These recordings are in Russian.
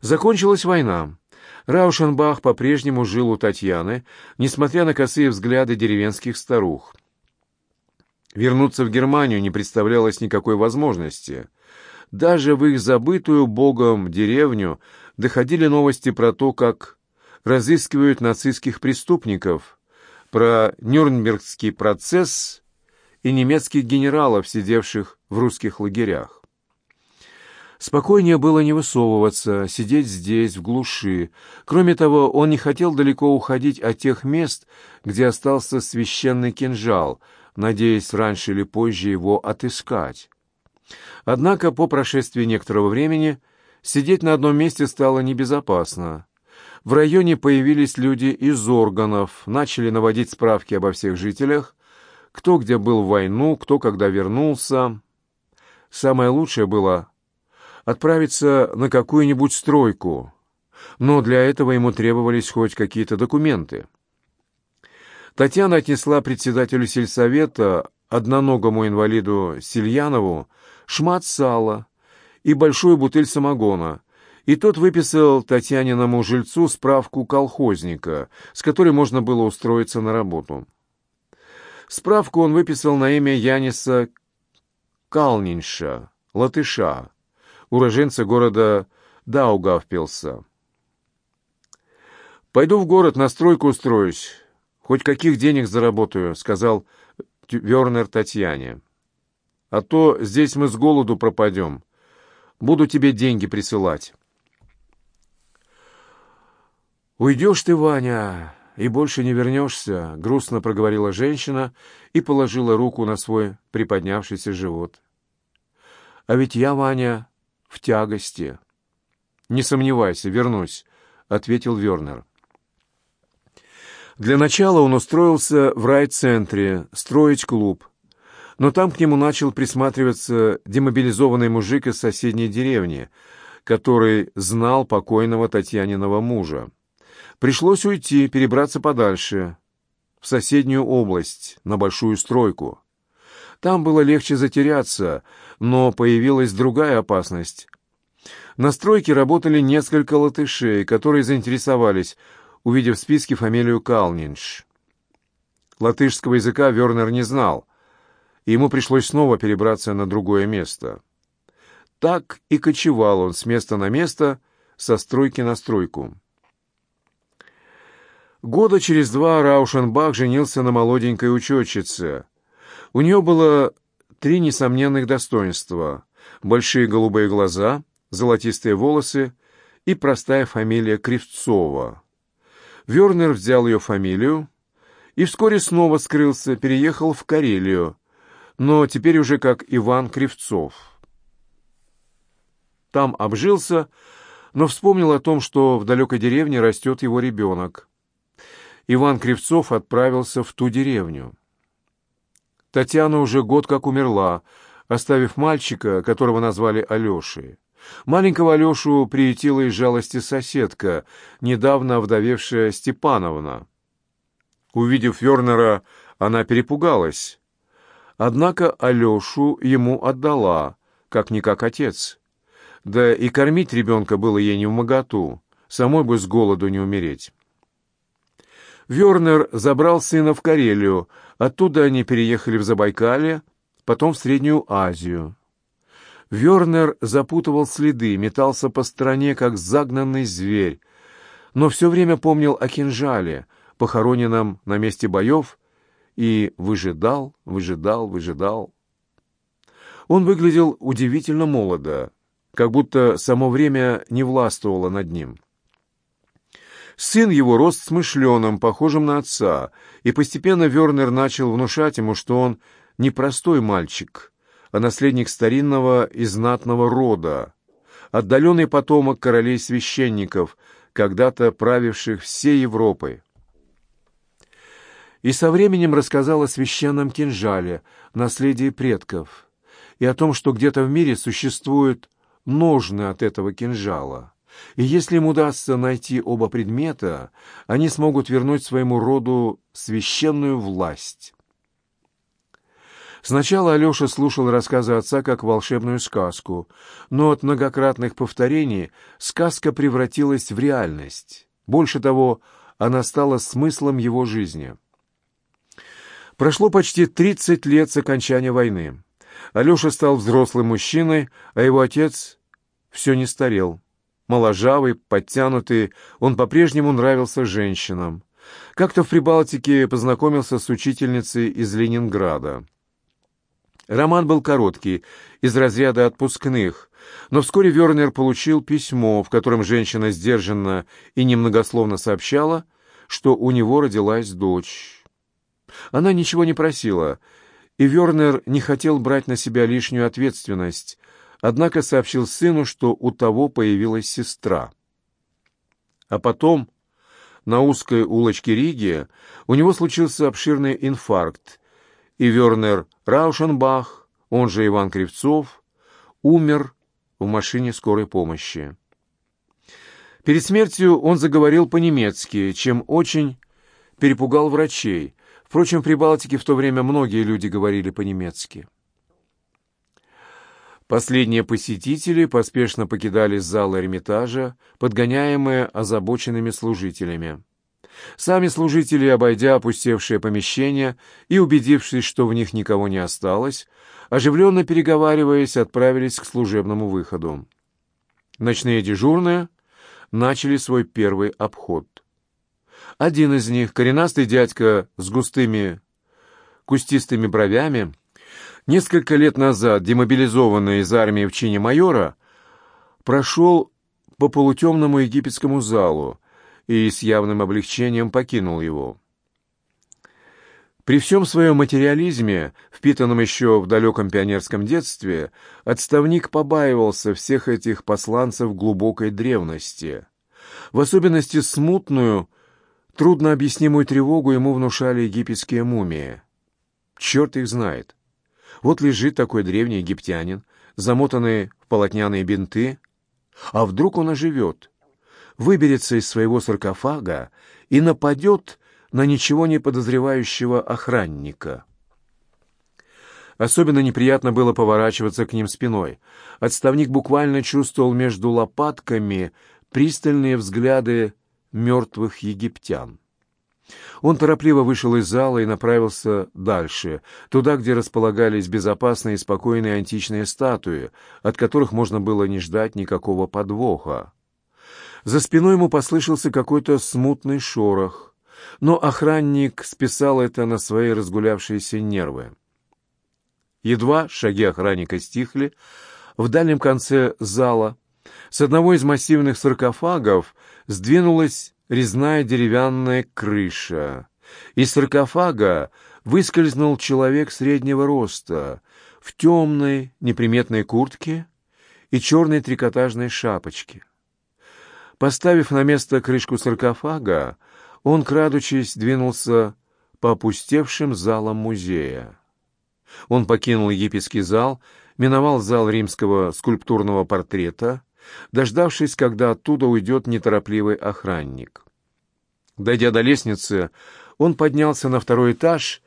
Закончилась война. Раушенбах по-прежнему жил у Татьяны, несмотря на косые взгляды деревенских старух. Вернуться в Германию не представлялось никакой возможности. Даже в их забытую богом деревню доходили новости про то, как разыскивают нацистских преступников, про Нюрнбергский процесс и немецких генералов, сидевших в русских лагерях. Спокойнее было не высовываться, сидеть здесь, в глуши. Кроме того, он не хотел далеко уходить от тех мест, где остался священный кинжал, надеясь раньше или позже его отыскать. Однако по прошествии некоторого времени сидеть на одном месте стало небезопасно. В районе появились люди из органов, начали наводить справки обо всех жителях, кто где был в войну, кто когда вернулся. Самое лучшее было отправиться на какую-нибудь стройку, но для этого ему требовались хоть какие-то документы. Татьяна отнесла председателю сельсовета, одноногому инвалиду Сильянову, шмат сала и большую бутыль самогона, и тот выписал Татьяниному жильцу справку колхозника, с которой можно было устроиться на работу. Справку он выписал на имя Яниса Калнинша, латыша, уроженца города Даугавпилса. «Пойду в город, на стройку устроюсь. Хоть каких денег заработаю», — сказал Вернер Татьяне. «А то здесь мы с голоду пропадем. Буду тебе деньги присылать». «Уйдешь ты, Ваня, и больше не вернешься», — грустно проговорила женщина и положила руку на свой приподнявшийся живот. «А ведь я, Ваня, в тягости. «Не сомневайся, вернусь», — ответил Вернер. Для начала он устроился в райцентре строить клуб, но там к нему начал присматриваться демобилизованный мужик из соседней деревни, который знал покойного Татьяниного мужа. Пришлось уйти, перебраться подальше, в соседнюю область, на большую стройку. Там было легче затеряться, но появилась другая опасность. На стройке работали несколько латышей, которые заинтересовались, увидев в списке фамилию Калнинш. Латышского языка Вернер не знал, и ему пришлось снова перебраться на другое место. Так и кочевал он с места на место, со стройки на стройку. Года через два Раушенбах женился на молоденькой учетчице, у нее было три несомненных достоинства — большие голубые глаза, золотистые волосы и простая фамилия Кривцова. Вернер взял ее фамилию и вскоре снова скрылся, переехал в Карелию, но теперь уже как Иван Кривцов. Там обжился, но вспомнил о том, что в далекой деревне растет его ребенок. Иван Кривцов отправился в ту деревню. Татьяна уже год как умерла, оставив мальчика, которого назвали Алешей. Маленького Алешу приютила из жалости соседка, недавно овдовевшая Степановна. Увидев Вернера, она перепугалась. Однако Алешу ему отдала, как-никак отец. Да и кормить ребенка было ей не в моготу, самой бы с голоду не умереть. Вернер забрал сына в Карелию, оттуда они переехали в Забайкалье, потом в Среднюю Азию. Вернер запутывал следы, метался по стране, как загнанный зверь, но все время помнил о кинжале, похороненном на месте боев, и выжидал, выжидал, выжидал. Он выглядел удивительно молодо, как будто само время не властвовало над ним. Сын его рос смышленым, похожим на отца, и постепенно Вернер начал внушать ему, что он не простой мальчик, а наследник старинного и знатного рода, отдаленный потомок королей-священников, когда-то правивших всей Европой. И со временем рассказал о священном кинжале, наследии предков, и о том, что где-то в мире существуют ножны от этого кинжала. И если им удастся найти оба предмета, они смогут вернуть своему роду священную власть. Сначала Алеша слушал рассказы отца как волшебную сказку, но от многократных повторений сказка превратилась в реальность. Больше того, она стала смыслом его жизни. Прошло почти 30 лет с окончания войны. Алеша стал взрослым мужчиной, а его отец все не старел. Моложавый, подтянутый, он по-прежнему нравился женщинам. Как-то в Прибалтике познакомился с учительницей из Ленинграда. Роман был короткий, из разряда отпускных, но вскоре Вернер получил письмо, в котором женщина сдержанно и немногословно сообщала, что у него родилась дочь. Она ничего не просила, и Вернер не хотел брать на себя лишнюю ответственность, однако сообщил сыну, что у того появилась сестра. А потом, на узкой улочке Риги, у него случился обширный инфаркт, и Вернер Раушенбах, он же Иван Кривцов, умер в машине скорой помощи. Перед смертью он заговорил по-немецки, чем очень перепугал врачей. Впрочем, в Прибалтике в то время многие люди говорили по-немецки. Последние посетители поспешно покидали зал Эрмитажа, подгоняемые озабоченными служителями. Сами служители, обойдя опустевшее помещение и убедившись, что в них никого не осталось, оживленно переговариваясь, отправились к служебному выходу. Ночные дежурные начали свой первый обход. Один из них, коренастый дядька с густыми кустистыми бровями, несколько лет назад демобилизованный из армии в чине майора, прошел по полутемному египетскому залу, и с явным облегчением покинул его. При всем своем материализме, впитанном еще в далеком пионерском детстве, отставник побаивался всех этих посланцев глубокой древности. В особенности смутную, труднообъяснимую тревогу ему внушали египетские мумии. Черт их знает. Вот лежит такой древний египтянин, замотанный в полотняные бинты, а вдруг он оживет — выберется из своего саркофага и нападет на ничего не подозревающего охранника. Особенно неприятно было поворачиваться к ним спиной. Отставник буквально чувствовал между лопатками пристальные взгляды мертвых египтян. Он торопливо вышел из зала и направился дальше, туда, где располагались безопасные и спокойные античные статуи, от которых можно было не ждать никакого подвоха. За спиной ему послышался какой-то смутный шорох, но охранник списал это на свои разгулявшиеся нервы. Едва шаги охранника стихли, в дальнем конце зала с одного из массивных саркофагов сдвинулась резная деревянная крыша. Из саркофага выскользнул человек среднего роста в темной неприметной куртке и черной трикотажной шапочке. Поставив на место крышку саркофага, он, крадучись, двинулся по опустевшим залам музея. Он покинул египетский зал, миновал зал римского скульптурного портрета, дождавшись, когда оттуда уйдет неторопливый охранник. Дойдя до лестницы, он поднялся на второй этаж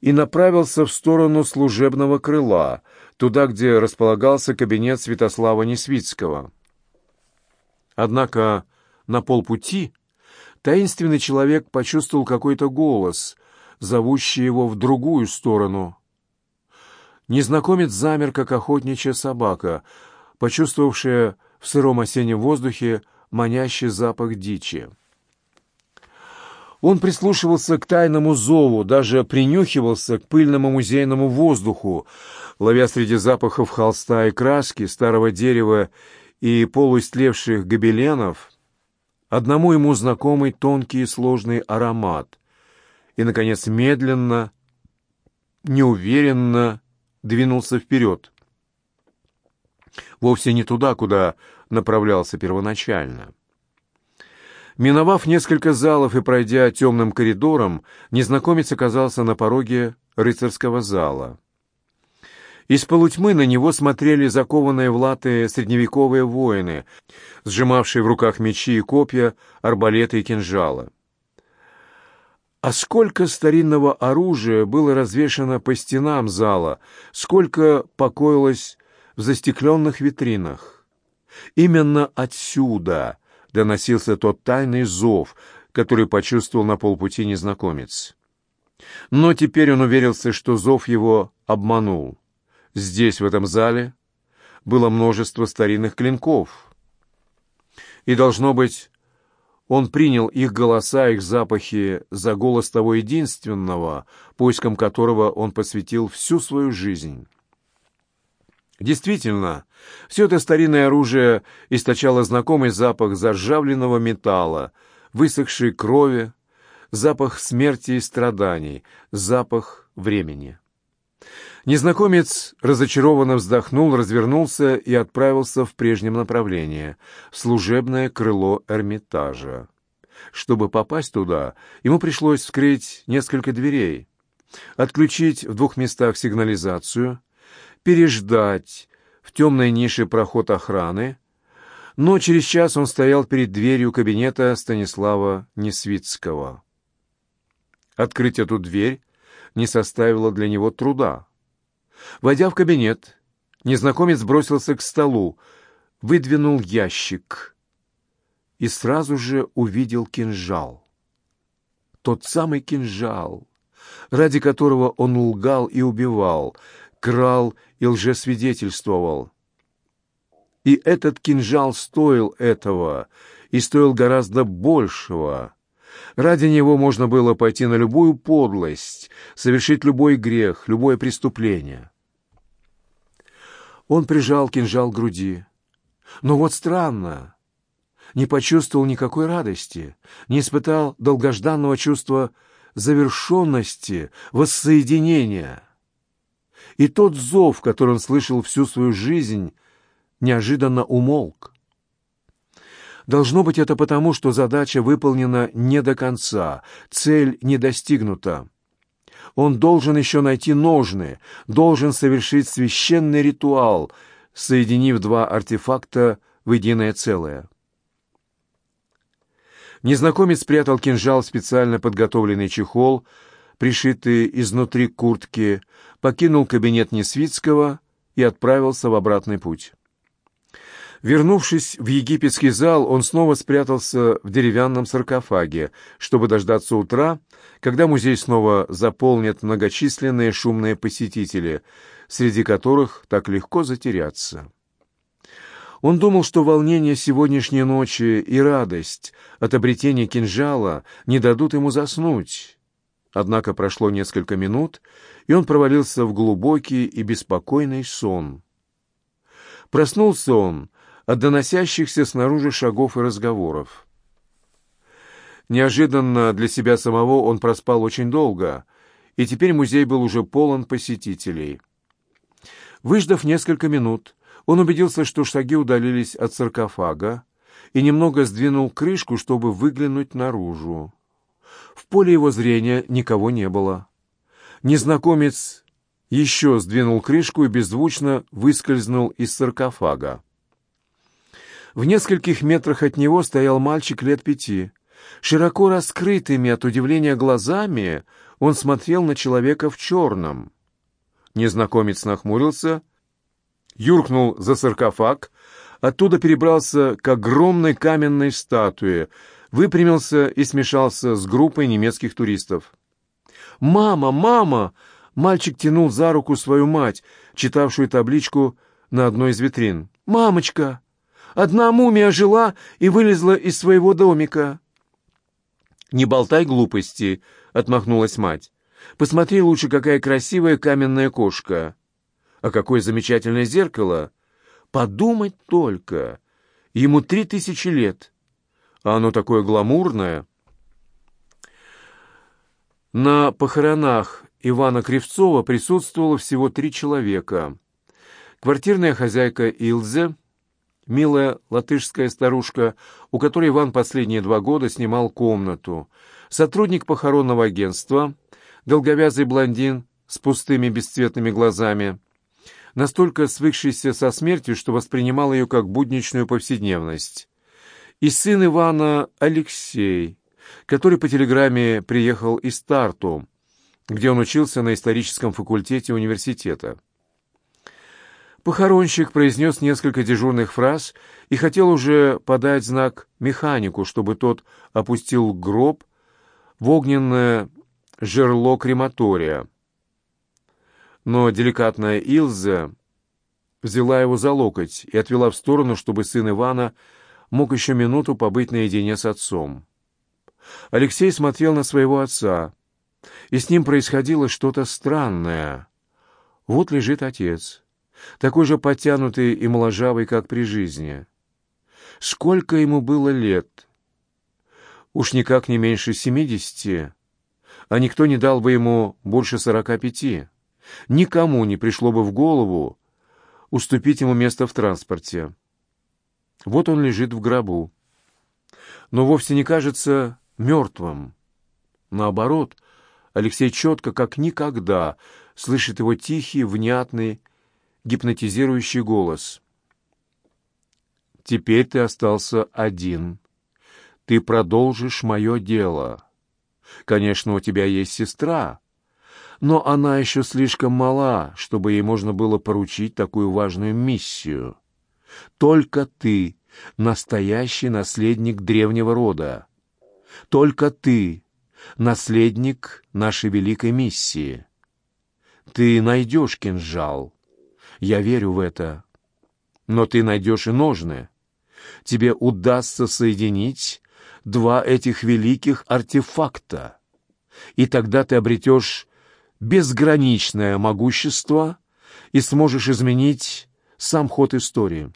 и направился в сторону служебного крыла, туда, где располагался кабинет Святослава Несвицкого. Однако на полпути таинственный человек почувствовал какой-то голос, зовущий его в другую сторону. Незнакомец замер, как охотничья собака, почувствовавшая в сыром осеннем воздухе манящий запах дичи. Он прислушивался к тайному зову, даже принюхивался к пыльному музейному воздуху, ловя среди запахов холста и краски, старого дерева и полуистлевших гобеленов одному ему знакомый тонкий и сложный аромат, и, наконец, медленно, неуверенно двинулся вперед. Вовсе не туда, куда направлялся первоначально. Миновав несколько залов и пройдя темным коридором, незнакомец оказался на пороге рыцарского зала. Из полутьмы на него смотрели закованные в латы средневековые воины, сжимавшие в руках мечи и копья, арбалеты и кинжалы. А сколько старинного оружия было развешано по стенам зала, сколько покоилось в застекленных витринах. Именно отсюда доносился тот тайный зов, который почувствовал на полпути незнакомец. Но теперь он уверился, что зов его обманул. Здесь, в этом зале, было множество старинных клинков. И, должно быть, он принял их голоса, их запахи за голос того единственного, поиском которого он посвятил всю свою жизнь. Действительно, все это старинное оружие источало знакомый запах заржавленного металла, высохшей крови, запах смерти и страданий, запах времени. Незнакомец разочарованно вздохнул, развернулся и отправился в прежнем направлении, в служебное крыло Эрмитажа. Чтобы попасть туда, ему пришлось вскрыть несколько дверей, отключить в двух местах сигнализацию, переждать в темной нише проход охраны, но через час он стоял перед дверью кабинета Станислава Несвицкого. Открыть эту дверь не составило для него труда. Войдя в кабинет, незнакомец бросился к столу, выдвинул ящик и сразу же увидел кинжал. Тот самый кинжал, ради которого он лгал и убивал, крал и лжесвидетельствовал. И этот кинжал стоил этого, и стоил гораздо большего. Ради него можно было пойти на любую подлость, совершить любой грех, любое преступление. Он прижал кинжал к груди. Но вот странно, не почувствовал никакой радости, не испытал долгожданного чувства завершенности, воссоединения. И тот зов, который он слышал всю свою жизнь, неожиданно умолк. Должно быть это потому, что задача выполнена не до конца, цель не достигнута. Он должен еще найти ножны, должен совершить священный ритуал, соединив два артефакта в единое целое. Незнакомец спрятал кинжал в специально подготовленный чехол, пришитый изнутри куртки, покинул кабинет Несвицкого и отправился в обратный путь. Вернувшись в египетский зал, он снова спрятался в деревянном саркофаге, чтобы дождаться утра, когда музей снова заполнят многочисленные шумные посетители, среди которых так легко затеряться. Он думал, что волнение сегодняшней ночи и радость от обретения кинжала не дадут ему заснуть. Однако прошло несколько минут, и он провалился в глубокий и беспокойный сон. Проснулся он от доносящихся снаружи шагов и разговоров. Неожиданно для себя самого он проспал очень долго, и теперь музей был уже полон посетителей. Выждав несколько минут, он убедился, что шаги удалились от саркофага, и немного сдвинул крышку, чтобы выглянуть наружу. В поле его зрения никого не было. Незнакомец еще сдвинул крышку и беззвучно выскользнул из саркофага. В нескольких метрах от него стоял мальчик лет пяти. Широко раскрытыми от удивления глазами он смотрел на человека в черном. Незнакомец нахмурился, юркнул за саркофаг, оттуда перебрался к огромной каменной статуе, выпрямился и смешался с группой немецких туристов. «Мама! Мама!» Мальчик тянул за руку свою мать, читавшую табличку на одной из витрин. «Мамочка!» Одна мумия жила и вылезла из своего домика. «Не болтай глупости», — отмахнулась мать. «Посмотри лучше, какая красивая каменная кошка. А какое замечательное зеркало! Подумать только! Ему три тысячи лет, а оно такое гламурное». На похоронах Ивана Кривцова присутствовало всего три человека. Квартирная хозяйка Илзе — Милая латышская старушка, у которой Иван последние два года снимал комнату. Сотрудник похоронного агентства, долговязый блондин с пустыми бесцветными глазами, настолько свыкшийся со смертью, что воспринимал ее как будничную повседневность. И сын Ивана Алексей, который по телеграмме приехал из Тарту, где он учился на историческом факультете университета. Похоронщик произнес несколько дежурных фраз и хотел уже подать знак механику, чтобы тот опустил гроб в огненное жерло крематория. Но деликатная Илза взяла его за локоть и отвела в сторону, чтобы сын Ивана мог еще минуту побыть наедине с отцом. Алексей смотрел на своего отца, и с ним происходило что-то странное. Вот лежит отец, такой же подтянутый и моложавый, как при жизни. Сколько ему было лет? Уж никак не меньше семидесяти, а никто не дал бы ему больше сорока пяти. Никому не пришло бы в голову уступить ему место в транспорте. Вот он лежит в гробу, но вовсе не кажется мертвым. Наоборот, Алексей четко, как никогда, слышит его тихий, внятный, гипнотизирующий голос. «Теперь ты остался один. Ты продолжишь мое дело. Конечно, у тебя есть сестра, но она еще слишком мала, чтобы ей можно было поручить такую важную миссию. Только ты — настоящий наследник древнего рода. Только ты — наследник нашей великой миссии. Ты найдешь кинжал. Я верю в это. Но ты найдешь и ножны. Тебе удастся соединить два этих великих артефакта. И тогда ты обретешь безграничное могущество и сможешь изменить сам ход истории.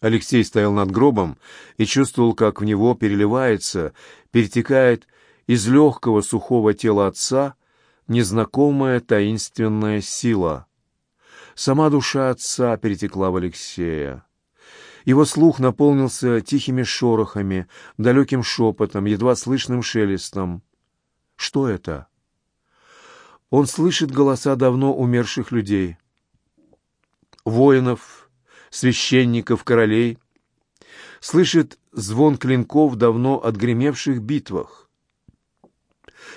Алексей стоял над гробом и чувствовал, как в него переливается, перетекает из легкого сухого тела отца незнакомая таинственная сила. Сама душа отца перетекла в Алексея. Его слух наполнился тихими шорохами, далеким шепотом, едва слышным шелестом. Что это? Он слышит голоса давно умерших людей. Воинов, священников, королей. Слышит звон клинков давно отгремевших битвах.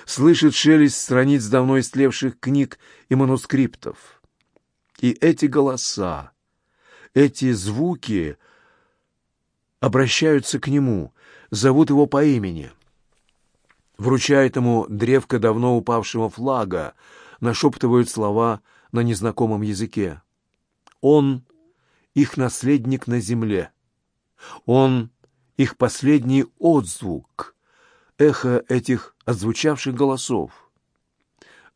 Слышит шелест страниц давно истлевших книг и манускриптов. И эти голоса, эти звуки обращаются к нему, зовут его по имени — вручает ему древко давно упавшего флага, нашептывают слова на незнакомом языке. Он — их наследник на земле. Он — их последний отзвук, эхо этих отзвучавших голосов.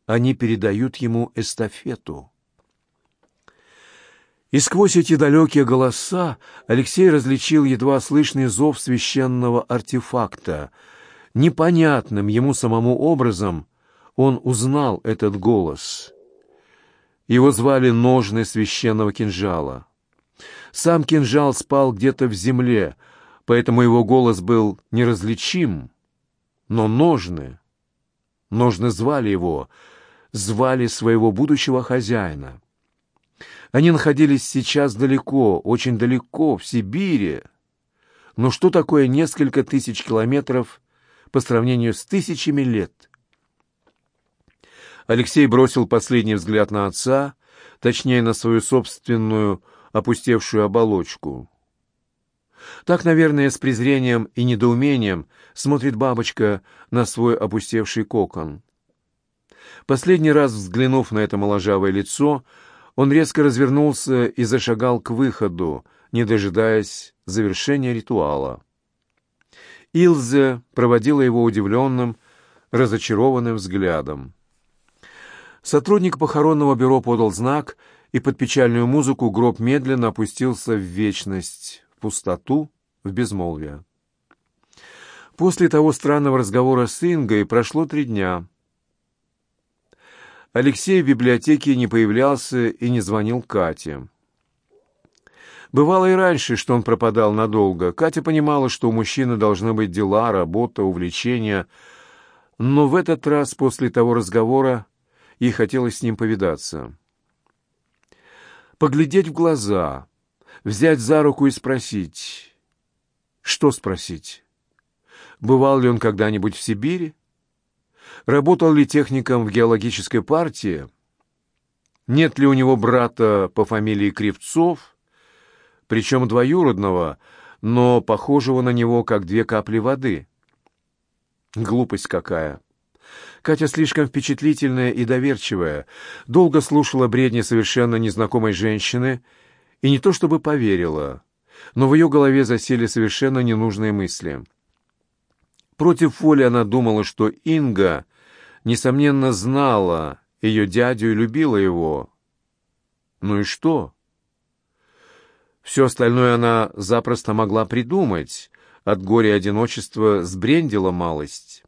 Они передают ему эстафету. И сквозь эти далекие голоса Алексей различил едва слышный зов священного артефакта — непонятным ему самому образом он узнал этот голос. Его звали ножны священного кинжала. Сам кинжал спал где-то в земле, поэтому его голос был неразличим. Но ножны, ножны звали его, звали своего будущего хозяина. Они находились сейчас далеко, очень далеко, в Сибири. Но что такое несколько тысяч километров по сравнению с тысячами лет. Алексей бросил последний взгляд на отца, точнее, на свою собственную опустевшую оболочку. Так, наверное, с презрением и недоумением смотрит бабочка на свой опустевший кокон. Последний раз взглянув на это моложавое лицо, он резко развернулся и зашагал к выходу, не дожидаясь завершения ритуала. Илзе проводила его удивленным, разочарованным взглядом. Сотрудник похоронного бюро подал знак, и под печальную музыку гроб медленно опустился в вечность, в пустоту, в безмолвие. После того странного разговора с Ингой прошло три дня. Алексей в библиотеке не появлялся и не звонил Кате. Бывало и раньше, что он пропадал надолго. Катя понимала, что у мужчины должны быть дела, работа, увлечения. Но в этот раз, после того разговора, ей хотелось с ним повидаться. Поглядеть в глаза, взять за руку и спросить. Что спросить? бывал ли он когда-нибудь в Сибири? Работал ли техником в геологической партии? Нет ли у него брата по фамилии Кривцов, причем двоюродного, но похожего на него, как две капли воды? Глупость какая! Катя слишком впечатлительная и доверчивая, долго слушала бредни совершенно незнакомой женщины и не то чтобы поверила, но в ее голове засели совершенно ненужные мысли. Против воли она думала, что Инга, несомненно, знала ее дядю и любила его. Ну и что? Все остальное она запросто могла придумать, от горя и одиночества сбрендила малость.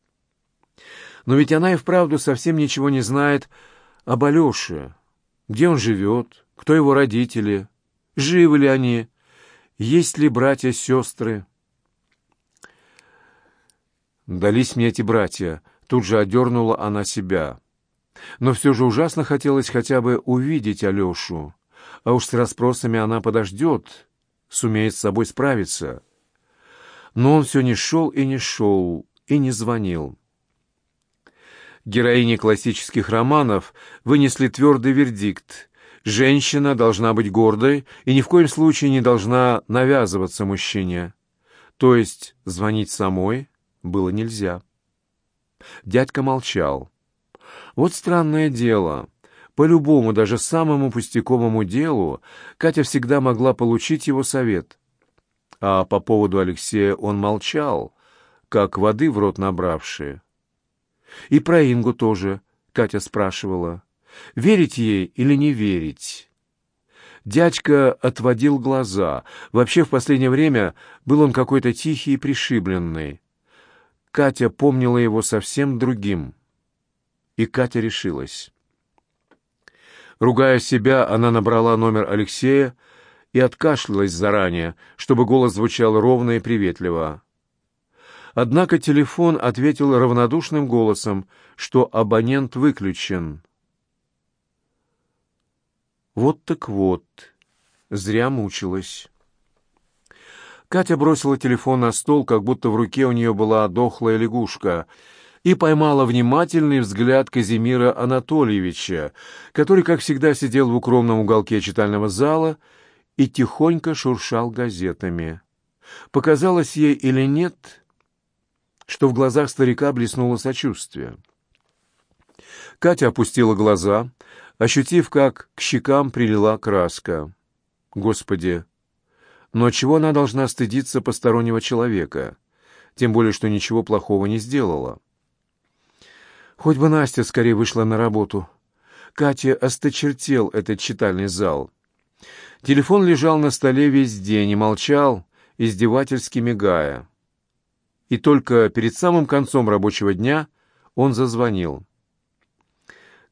Но ведь она и вправду совсем ничего не знает об Алёше. Где он живет, кто его родители, живы ли они, есть ли братья-сестры. Дались мне эти братья, тут же одернула она себя. Но все же ужасно хотелось хотя бы увидеть Алешу, а уж с расспросами она подождет, сумеет с собой справиться. Но он все не шел и не шел, и не звонил. Героини классических романов вынесли твердый вердикт. Женщина должна быть гордой и ни в коем случае не должна навязываться мужчине. То есть звонить самой было нельзя. Дядька молчал. Вот странное дело. По любому, даже самому пустяковому делу Катя всегда могла получить его совет. А по поводу Алексея он молчал, как воды в рот набравшие. И про Ингу тоже Катя спрашивала. Верить ей или не верить? Дядька отводил глаза. Вообще, в последнее время был он какой-то тихий и пришибленный. Катя помнила его совсем другим. И Катя решилась. Ругая себя, она набрала номер Алексея и откашлялась заранее, чтобы голос звучал ровно и приветливо. Однако телефон ответил равнодушным голосом, что абонент выключен. Вот так вот, зря мучилась. Катя бросила телефон на стол, как будто в руке у нее была дохлая лягушка, и поймала внимательный взгляд Казимира Анатольевича, который, как всегда, сидел в укромном уголке читального зала и тихонько шуршал газетами. Показалось ей или нет, что в глазах старика блеснуло сочувствие. Катя опустила глаза, ощутив, как к щекам прилила краска. Господи! Но чего она должна стыдиться постороннего человека? Тем более, что ничего плохого не сделала. Хоть бы Настя скорее вышла на работу. Катя осточертел этот читальный зал. Телефон лежал на столе весь день и молчал, издевательски мигая и только перед самым концом рабочего дня он зазвонил.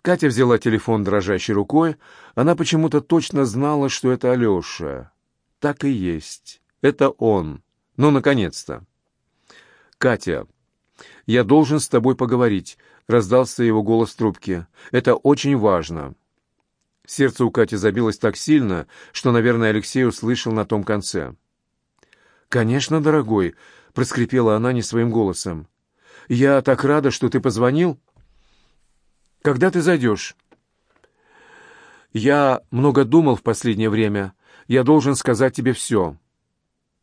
Катя взяла телефон дрожащей рукой. Она почему-то точно знала, что это Алеша. Так и есть. Это он. Ну, наконец-то. «Катя, я должен с тобой поговорить», — раздался его голос в трубке. «Это очень важно». Сердце у Кати забилось так сильно, что, наверное, Алексей услышал на том конце. «Конечно, дорогой», проскрипела она не своим голосом. «Я так рада, что ты позвонил. Когда ты зайдешь?» «Я много думал в последнее время. Я должен сказать тебе все».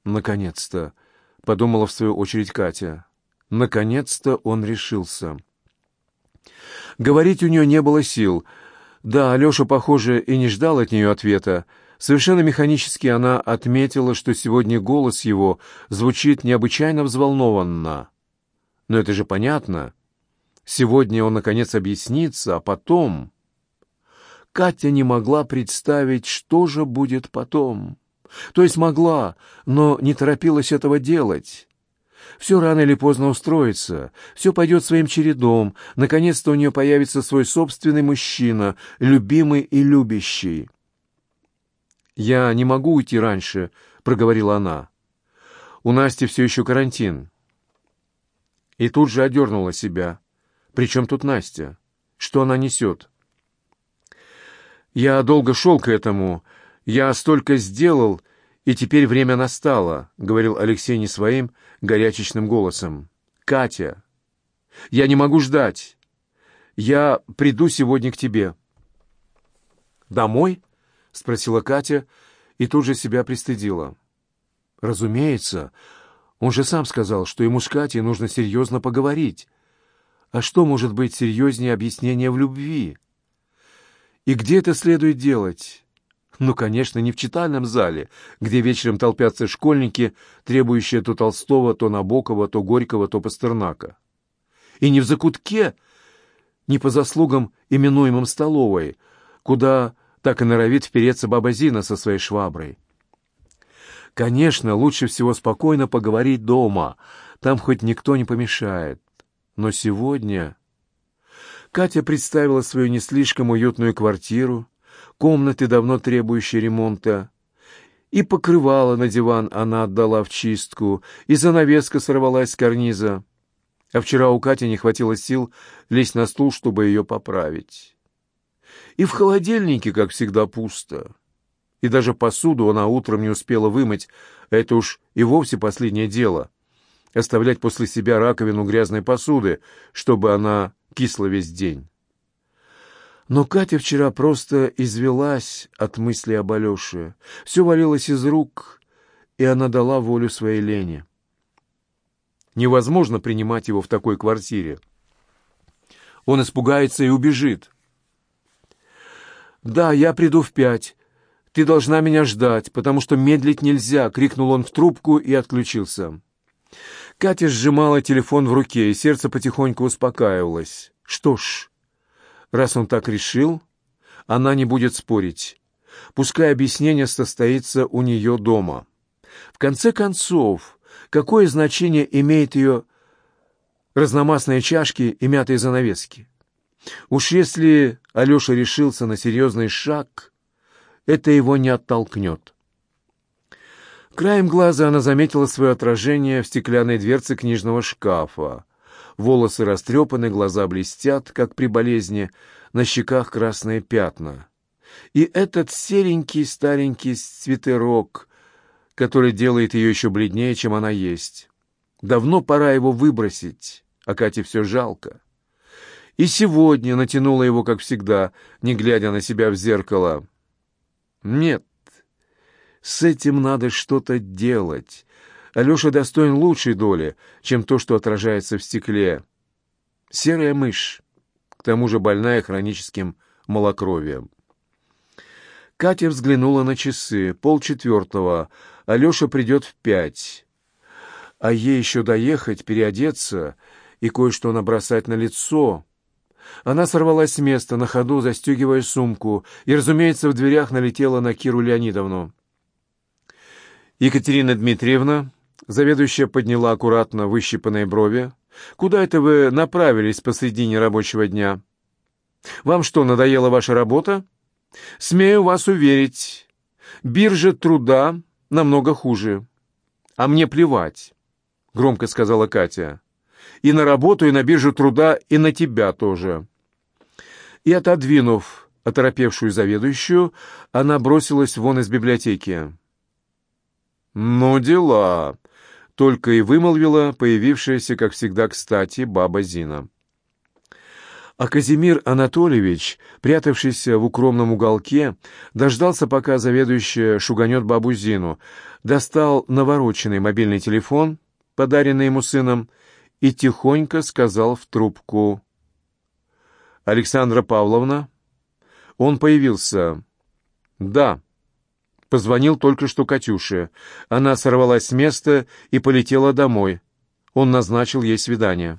«Наконец-то», — подумала в свою очередь Катя. «Наконец-то он решился». Говорить у нее не было сил. Да, Алеша, похоже, и не ждал от нее ответа, — Совершенно механически она отметила, что сегодня голос его звучит необычайно взволнованно. Но это же понятно. Сегодня он, наконец, объяснится, а потом... Катя не могла представить, что же будет потом. То есть могла, но не торопилась этого делать. Все рано или поздно устроится, все пойдет своим чередом, наконец-то у нее появится свой собственный мужчина, любимый и любящий. «Я не могу уйти раньше», — проговорила она. «У Насти все еще карантин». И тут же одернула себя. «Причем тут Настя? Что она несет?» «Я долго шел к этому. Я столько сделал, и теперь время настало», — говорил Алексей не своим горячечным голосом. Катя, я не могу ждать. Я приду сегодня к тебе». «Домой?» — спросила Катя и тут же себя пристыдила. «Разумеется. Он же сам сказал, что ему с Катей нужно серьезно поговорить. А что может быть серьезнее объяснения в любви? И где это следует делать? Ну, конечно, не в читальном зале, где вечером толпятся школьники, требующие то Толстого, то Набокова, то Горького, то Пастернака. И не в закутке, не по заслугам, именуемым столовой, куда так и норовит впереться баба Зина со своей шваброй. Конечно, лучше всего спокойно поговорить дома, там хоть никто не помешает. Но сегодня... Катя представила свою не слишком уютную квартиру, комнаты, давно требующие ремонта, и покрывало на диван она отдала в чистку, и занавеска сорвалась с карниза. А вчера у Кати не хватило сил лезть на стул, чтобы ее поправить. И в холодильнике, как всегда, пусто. И даже посуду она утром не успела вымыть, это уж и вовсе последнее дело — оставлять после себя раковину грязной посуды, чтобы она кисла весь день. Но Катя вчера просто извелась от мысли об Алёше. Все валилось из рук, и она дала волю своей лени. Невозможно принимать его в такой квартире. Он испугается и убежит. «Да, я приду в пять. Ты должна меня ждать, потому что медлить нельзя!» — крикнул он в трубку и отключился. Катя сжимала телефон в руке, и сердце потихоньку успокаивалось. Что ж, раз он так решил, она не будет спорить. Пускай объяснение состоится у нее дома. В конце концов, какое значение имеет ее разномастные чашки и мятые занавески? Уж если Алеша решился на серьезный шаг, это его не оттолкнет. Краем глаза она заметила свое отражение в стеклянной дверце книжного шкафа. Волосы растрепаны, глаза блестят, как при болезни, на щеках красные пятна. И этот серенький старенький свитерок, который делает ее еще бледнее, чем она есть. Давно пора его выбросить, а Кате все жалко. И сегодня натянула его, как всегда, не глядя на себя в зеркало. Нет, с этим надо что-то делать. Алеша достоин лучшей доли, чем то, что отражается в стекле. Серая мышь, к тому же больная хроническим малокровием. Катя взглянула на часы. Полчетвертого. Алеша придет в пять. А ей еще доехать, переодеться и кое-что набросать на лицо. Она сорвалась с места, на ходу застегивая сумку, и, разумеется, в дверях налетела на Киру Леонидовну. Екатерина Дмитриевна, заведующая, подняла аккуратно выщипанные брови. «Куда это вы направились посредине рабочего дня? Вам что, надоела ваша работа? Смею вас уверить, биржа труда намного хуже. А мне плевать», — громко сказала Катя. «И на работу, и на биржу труда, и на тебя тоже». И, отодвинув оторопевшую заведующую, она бросилась вон из библиотеки. «Ну, дела!» — только и вымолвила появившаяся, как всегда, кстати, баба Зина. А Казимир Анатольевич, прятавшийся в укромном уголке, дождался, пока заведующая шуганет бабу Зину, достал навороченный мобильный телефон, подаренный ему сыном, и тихонько сказал в трубку. «Александра Павловна?» Он появился. «Да». Позвонил только что Катюше. Она сорвалась с места и полетела домой. Он назначил ей свидание.